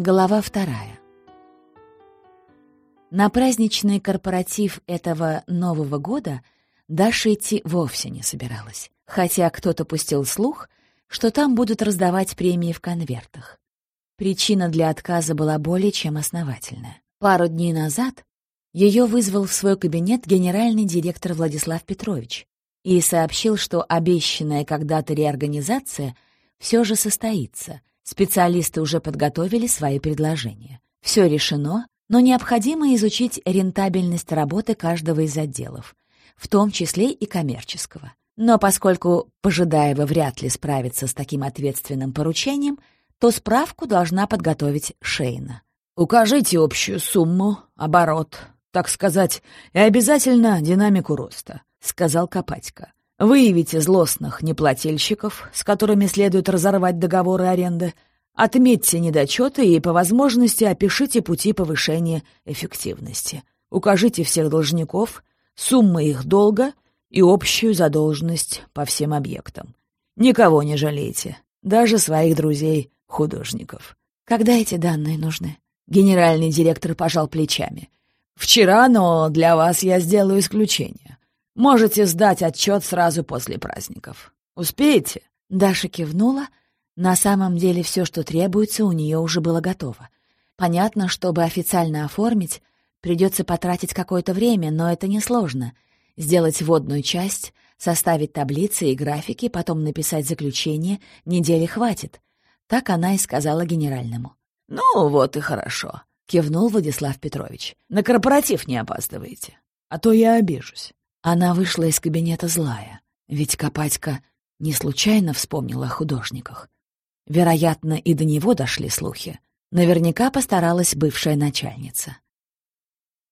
Глава вторая. На праздничный корпоратив этого Нового года Даша идти вовсе не собиралась, хотя кто-то пустил слух, что там будут раздавать премии в конвертах. Причина для отказа была более чем основательная. Пару дней назад ее вызвал в свой кабинет генеральный директор Владислав Петрович и сообщил, что обещанная когда-то реорганизация все же состоится. Специалисты уже подготовили свои предложения. Все решено, но необходимо изучить рентабельность работы каждого из отделов, в том числе и коммерческого. Но поскольку Пожидаева вряд ли справится с таким ответственным поручением, то справку должна подготовить Шейна. «Укажите общую сумму, оборот, так сказать, и обязательно динамику роста», — сказал Копатько. «Выявите злостных неплательщиков, с которыми следует разорвать договоры аренды, отметьте недочеты и, по возможности, опишите пути повышения эффективности. Укажите всех должников, суммы их долга и общую задолженность по всем объектам. Никого не жалейте, даже своих друзей-художников». «Когда эти данные нужны?» Генеральный директор пожал плечами. «Вчера, но для вас я сделаю исключение. Можете сдать отчет сразу после праздников. Успеете?» Даша кивнула. На самом деле все, что требуется, у нее уже было готово. Понятно, чтобы официально оформить, придется потратить какое-то время, но это несложно. Сделать вводную часть, составить таблицы и графики, потом написать заключение, недели хватит. Так она и сказала генеральному. «Ну, вот и хорошо», — кивнул Владислав Петрович. «На корпоратив не опаздываете, а то я обижусь». Она вышла из кабинета злая, ведь Копатько не случайно вспомнила о художниках. Вероятно, и до него дошли слухи. Наверняка постаралась бывшая начальница.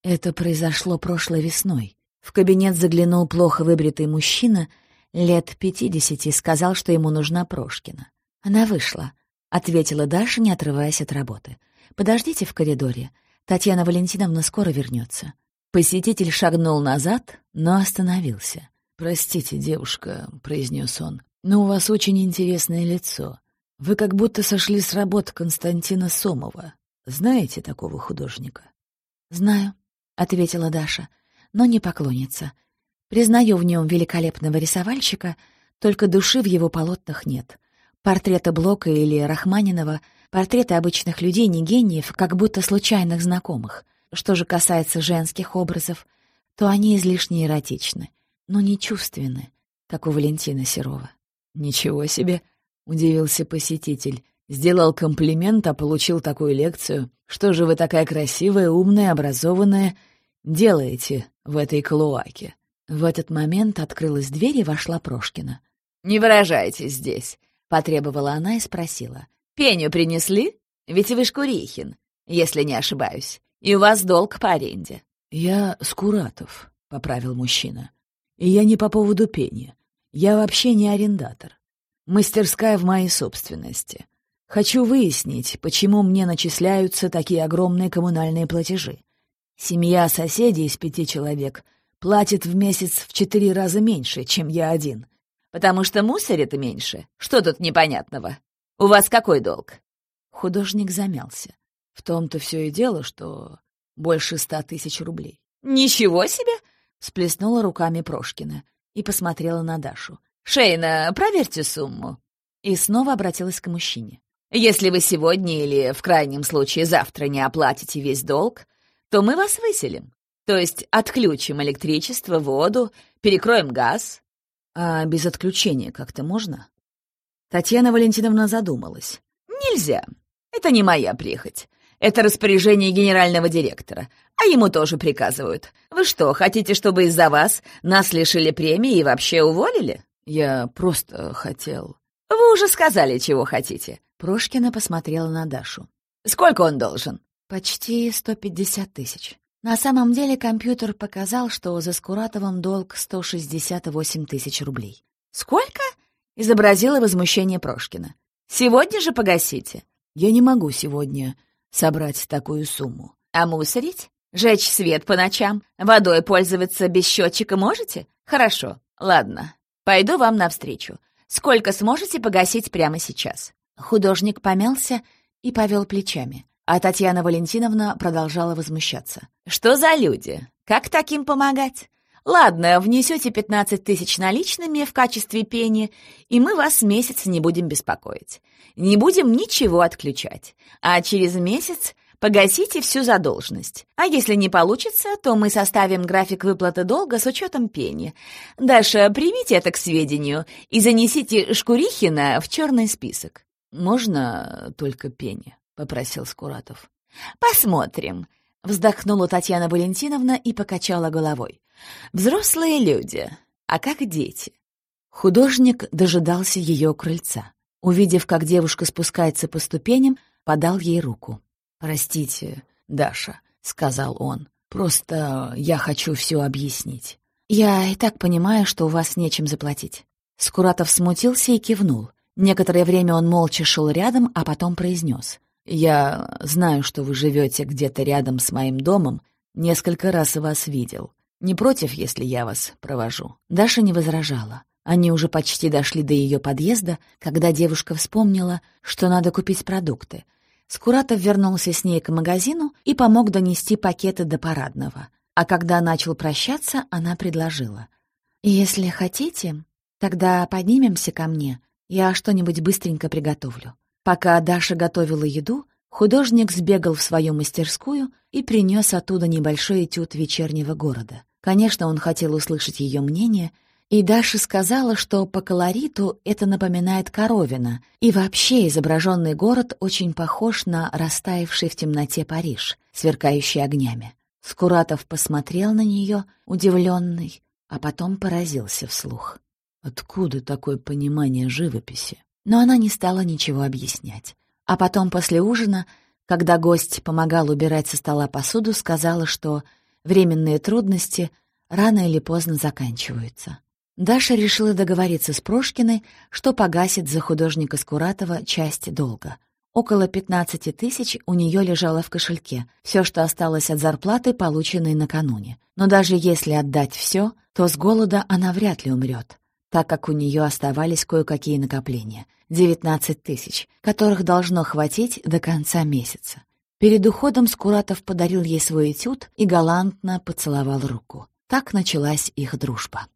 Это произошло прошлой весной. В кабинет заглянул плохо выбритый мужчина, лет пятидесяти, сказал, что ему нужна Прошкина. Она вышла —— ответила Даша, не отрываясь от работы. «Подождите в коридоре. Татьяна Валентиновна скоро вернется». Посетитель шагнул назад, но остановился. «Простите, девушка», — произнес он, — «но у вас очень интересное лицо. Вы как будто сошли с работ Константина Сомова. Знаете такого художника?» «Знаю», — ответила Даша, — «но не поклонница. Признаю в нем великолепного рисовальщика, только души в его полотнах нет. Портреты Блока или Рахманинова, портреты обычных людей, не гениев, как будто случайных знакомых. Что же касается женских образов, то они излишне эротичны, но не чувственны, как у Валентина Серова. «Ничего себе!» — удивился посетитель. «Сделал комплимент, а получил такую лекцию. Что же вы такая красивая, умная, образованная делаете в этой клоаке?» В этот момент открылась дверь и вошла Прошкина. «Не выражайтесь здесь. — потребовала она и спросила. «Пеню принесли? Ведь вы Шкурихин, если не ошибаюсь. И у вас долг по аренде». «Я Скуратов», — поправил мужчина. «И я не по поводу пени. Я вообще не арендатор. Мастерская в моей собственности. Хочу выяснить, почему мне начисляются такие огромные коммунальные платежи. Семья соседей из пяти человек платит в месяц в четыре раза меньше, чем я один. Потому что мусорит меньше. Что тут непонятного? У вас какой долг?» Художник замялся. В том-то все и дело, что больше ста тысяч рублей. «Ничего себе!» — всплеснула руками Прошкина и посмотрела на Дашу. «Шейна, проверьте сумму». И снова обратилась к мужчине. «Если вы сегодня или, в крайнем случае, завтра не оплатите весь долг, то мы вас выселим. То есть отключим электричество, воду, перекроем газ, «А без отключения как-то можно?» Татьяна Валентиновна задумалась. «Нельзя. Это не моя прихоть. Это распоряжение генерального директора. А ему тоже приказывают. Вы что, хотите, чтобы из-за вас нас лишили премии и вообще уволили?» «Я просто хотел...» «Вы уже сказали, чего хотите». Прошкина посмотрела на Дашу. «Сколько он должен?» «Почти сто пятьдесят тысяч». На самом деле компьютер показал, что за Скуратовым долг 168 тысяч рублей. «Сколько?» — изобразила возмущение Прошкина. «Сегодня же погасите». «Я не могу сегодня собрать такую сумму». «А мусорить? Жечь свет по ночам? Водой пользоваться без счетчика можете? Хорошо, ладно. Пойду вам навстречу. Сколько сможете погасить прямо сейчас?» Художник помялся и повел плечами. А Татьяна Валентиновна продолжала возмущаться. «Что за люди? Как таким помогать? Ладно, внесете 15 тысяч наличными в качестве пени, и мы вас месяц не будем беспокоить. Не будем ничего отключать. А через месяц погасите всю задолженность. А если не получится, то мы составим график выплаты долга с учетом пени. Даша, примите это к сведению и занесите Шкурихина в черный список. «Можно только пени?» — попросил Скуратов. «Посмотрим», — вздохнула Татьяна Валентиновна и покачала головой. Взрослые люди, а как дети? Художник дожидался ее крыльца. Увидев, как девушка спускается по ступеням, подал ей руку. «Простите, Даша», — сказал он, — «просто я хочу все объяснить». «Я и так понимаю, что у вас нечем заплатить». Скуратов смутился и кивнул. Некоторое время он молча шел рядом, а потом произнес. «Я знаю, что вы живете где-то рядом с моим домом. Несколько раз вас видел. Не против, если я вас провожу?» Даша не возражала. Они уже почти дошли до ее подъезда, когда девушка вспомнила, что надо купить продукты. Скуратов вернулся с ней к магазину и помог донести пакеты до парадного. А когда начал прощаться, она предложила. «Если хотите, тогда поднимемся ко мне, я что-нибудь быстренько приготовлю». Пока Даша готовила еду, Художник сбегал в свою мастерскую и принес оттуда небольшой этюд вечернего города. Конечно, он хотел услышать ее мнение, и Даша сказала, что по колориту это напоминает Коровина, и вообще изображенный город очень похож на растаявший в темноте Париж, сверкающий огнями. Скуратов посмотрел на нее, удивленный, а потом поразился вслух. Откуда такое понимание живописи? Но она не стала ничего объяснять. А потом после ужина, когда гость помогал убирать со стола посуду, сказала, что временные трудности рано или поздно заканчиваются. Даша решила договориться с Прошкиной, что погасит за художника Скуратова часть долга. Около 15 тысяч у нее лежало в кошельке, все, что осталось от зарплаты, полученной накануне. Но даже если отдать все, то с голода она вряд ли умрет, так как у нее оставались кое-какие накопления. 19 тысяч, которых должно хватить до конца месяца. Перед уходом Скуратов подарил ей свой этюд и галантно поцеловал руку. Так началась их дружба.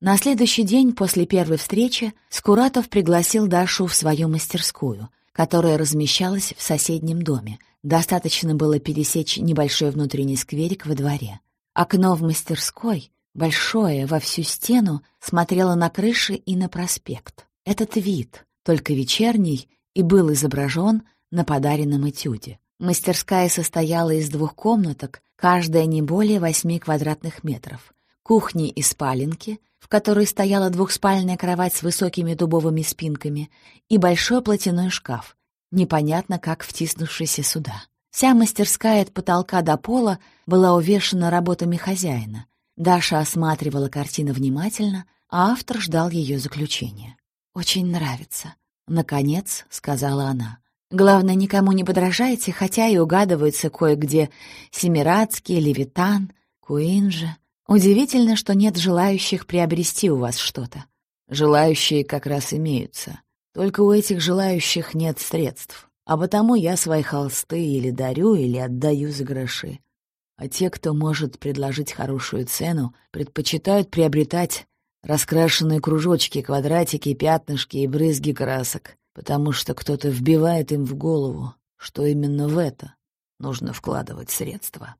На следующий день после первой встречи Скуратов пригласил Дашу в свою мастерскую, которая размещалась в соседнем доме. Достаточно было пересечь небольшой внутренний скверик во дворе. Окно в мастерской, большое, во всю стену, смотрело на крыши и на проспект. Этот вид, только вечерний, и был изображен на подаренном этюде. Мастерская состояла из двух комнаток, каждая не более восьми квадратных метров. Кухни и спаленки, в которой стояла двухспальная кровать с высокими дубовыми спинками, и большой платяной шкаф, непонятно как втиснувшийся сюда. Вся мастерская от потолка до пола была увешана работами хозяина. Даша осматривала картину внимательно, а автор ждал ее заключения. «Очень нравится», — наконец сказала она. «Главное, никому не подражайте, хотя и угадываются кое-где Семирадский, Левитан, Куинджи. Удивительно, что нет желающих приобрести у вас что-то». «Желающие как раз имеются. Только у этих желающих нет средств, а потому я свои холсты или дарю, или отдаю за гроши. А те, кто может предложить хорошую цену, предпочитают приобретать Раскрашенные кружочки, квадратики, пятнышки и брызги красок, потому что кто-то вбивает им в голову, что именно в это нужно вкладывать средства.